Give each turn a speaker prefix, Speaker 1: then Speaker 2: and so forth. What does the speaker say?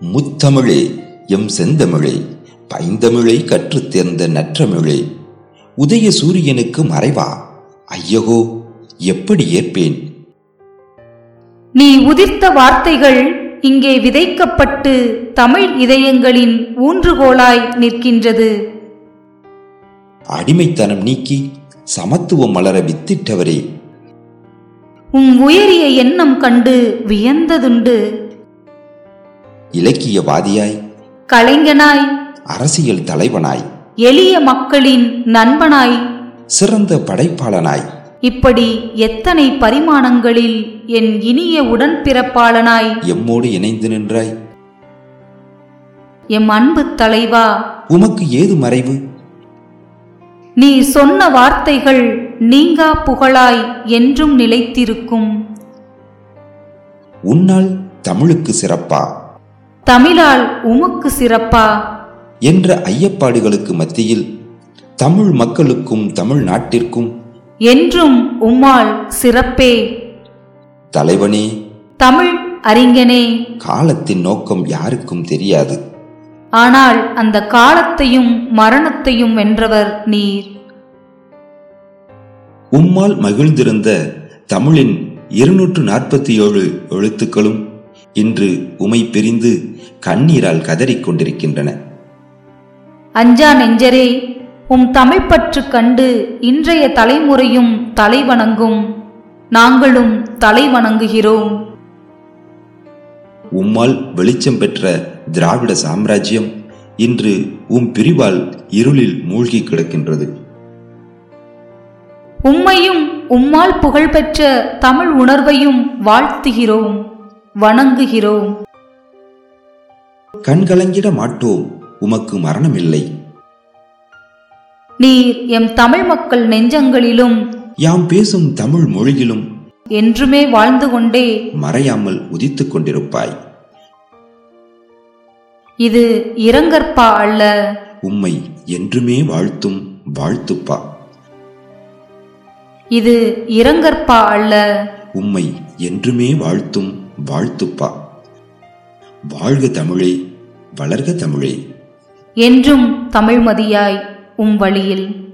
Speaker 1: முத்தமிழே M செந்தமிழே பைந்தமிழை கற்றுத் தேர்ந்த நற்றமிழே உதய சூரியனுக்கு மறைவா? ஐயகோ எப்படி ஏற்பேன்?
Speaker 2: நீ உதிர்த்த வார்த்தைகள் இங்கே விதைக்கப்பட்டு தமிழ் இதயங்களின் ஊன்றுகோலாய் நிற்கின்றது.
Speaker 1: அடிமைத்தனம் நீக்கி சமத்துவம் மலர வித்திட்டவரே.
Speaker 2: உம் உயரிய எண்ணம் கண்டு வியந்ததுண்டு.
Speaker 1: இலக்கியவாதியாய்
Speaker 2: கலைஞனாய்
Speaker 1: அரசியல் தலைவனாய்
Speaker 2: எளிய மக்களின் நண்பனாய்
Speaker 1: சிறந்த படைப்பாளனாய்.
Speaker 2: இப்படி எத்தனை பரிமாணங்களில் என் இனிய உடன்பிறப்பாளனாய்.
Speaker 1: எம்மோடு இணைந்து நின்றாய்.
Speaker 2: எம் அன்பு தலைவா
Speaker 1: உமக்கு ஏது மறைவு?
Speaker 2: நீ சொன்ன வார்த்தைகள் நீங்கா புகழாய் என்றும் நிலைத்திருக்கும்.
Speaker 1: உன்னால் தமிழுக்கு சிறப்பா?
Speaker 2: தமிழால் உமக்கு சிறப்பா?
Speaker 1: என்ற ஐயப்பாடுகளுக்கு மத்தியில் தமிழ் மக்களுக்கும் தமிழ் நாட்டிற்கும்
Speaker 2: என்றும் உம்மால் சிறப்பே.
Speaker 1: தலைவனே
Speaker 2: தமிழ் அறிஞனே.
Speaker 1: காலத்தின் நோக்கம் யாருக்கும் தெரியாது.
Speaker 2: ஆனால் அந்த காலத்தையும் மரணத்தையும் வென்றவர் நீர்.
Speaker 1: உம்மால் மகிழ்ந்திருந்த தமிழின் இருநூற்று நாற்பத்தி ஏழு எழுத்துக்களும் இன்று உமை பிரிந்து கண்ணீரால் கதறிக் கொண்டிருக்கின்றன.
Speaker 2: அஞ்சா நெஞ்சரே உம் தமிழ்ப்பற்று கண்டு இன்றைய தலைமுறையும் தலைவணங்கும். நாங்களும் தலைவணங்குகிறோம்.
Speaker 1: உம்மால் வெளிச்சம் பெற்ற திராவிட சாம்ராஜ்யம் இன்று உம் பிரிவால் இருளில் மூழ்கி கிடக்கின்றது.
Speaker 2: உம்மையும் உம்மால் புகழ்பெற்ற தமிழ் உணர்வையும் வாழ்த்துகிறோம். வணங்குகிறோம்.
Speaker 1: கண்கலங்கிட மாட்டோம் உமக்கு மரணமில்லை.
Speaker 2: நீர் எம் தமிழ் மக்கள் நெஞ்சங்களிலும்
Speaker 1: யாம் பேசும் தமிழ் மொழியிலும்
Speaker 2: என்றுமே வாழ்ந்து கொண்டே
Speaker 1: மறையாமல் உதித்துக் கொண்டிருப்பாய்.
Speaker 2: இது இரங்கற்பா அல்ல.
Speaker 1: உம்மை என்றுமே வாழ்த்தும் வாழ்த்துப்பா.
Speaker 2: இது இரங்கற்பா அல்ல.
Speaker 1: உம்மை என்றுமே வாழ்த்தும் வாழ்த்துப்பா. வாழ்க தமிழே வளர்க தமிழே.
Speaker 2: என்றும் தமிழ்மதியாய் உம் வழியில்